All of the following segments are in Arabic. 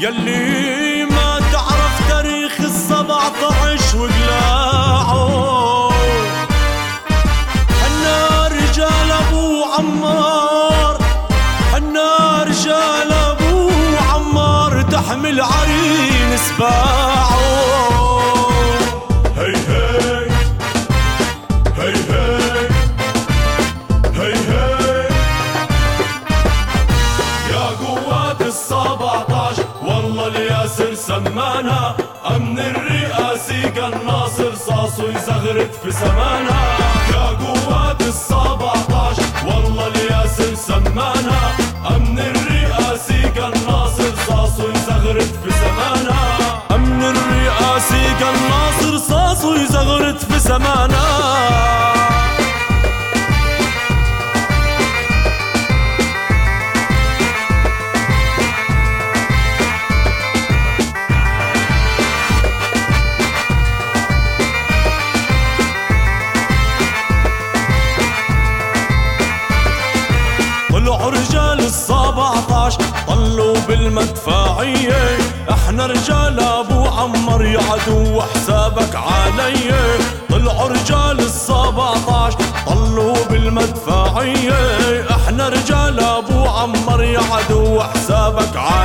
يلي ما تعرف تاريخ السبعة عشر وقلاعه. حنا رجال أبو عمار حنا رجال أبو عمار تحمل عرين سباعه. أمن الرئاسي قناص رصاص ويزغرت في سمانا. يا قوات السبعتاش بالمدفعية. إحنا رجال أبو عمر يا عدو حسابك علي. طلعوا رجال السبعتاش طلوا بالمدفعية. إحنا رجال أبو عمر يا عدو حسابك علي.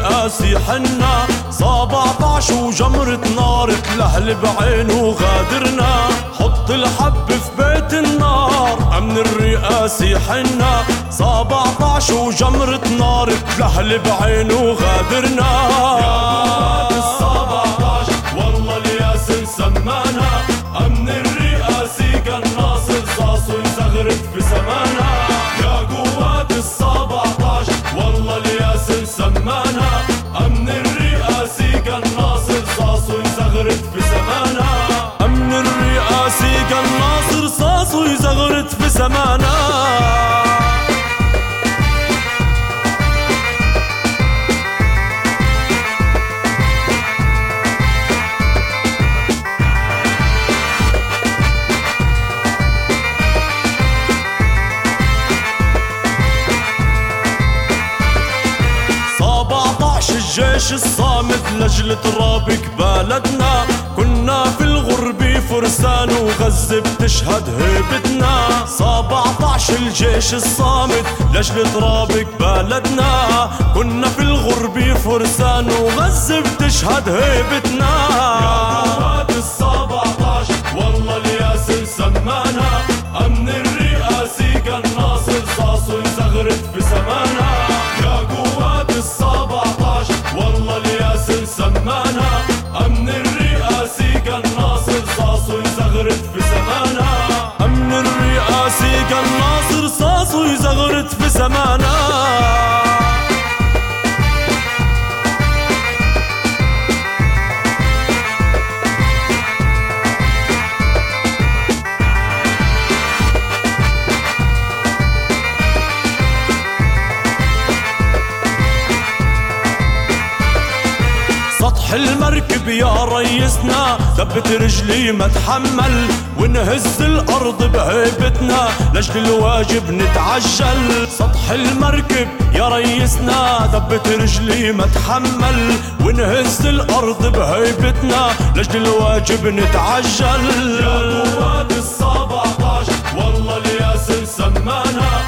الرئاسي حنا 17 وجمرة نار تلهل بعينه غادرنا حط الحب في بيت النار أمن الرئاسي حنا. 17 وجمرة نار تلهل بعينه غادرنا قوات السبعتاش والله أمن الرئاسي قناص رصاص ويزغرت في الجيش الصامت لجل ترابك بلدنا كنا في الغربة فرسان وغزة بتشهد هيبتنا. سبعتعش الجيش الصامت لجل ترابك بلدنا كنا في الغربة فرسان وغزة بتشهد هيبتنا. قوات السبعتاش والله المركب يا ريسنا ثبت رجلي ما اتحمل ونهز الأرض بهيبتنا لأجل الواجب نتعجل. سطح المركب يا ريسنا ثبت رجلي ما اتحمل ونهز الأرض بهيبتنا لأجل الواجب نتعجل. قوات السبعتاش والله الياسر سمانا.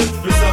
it,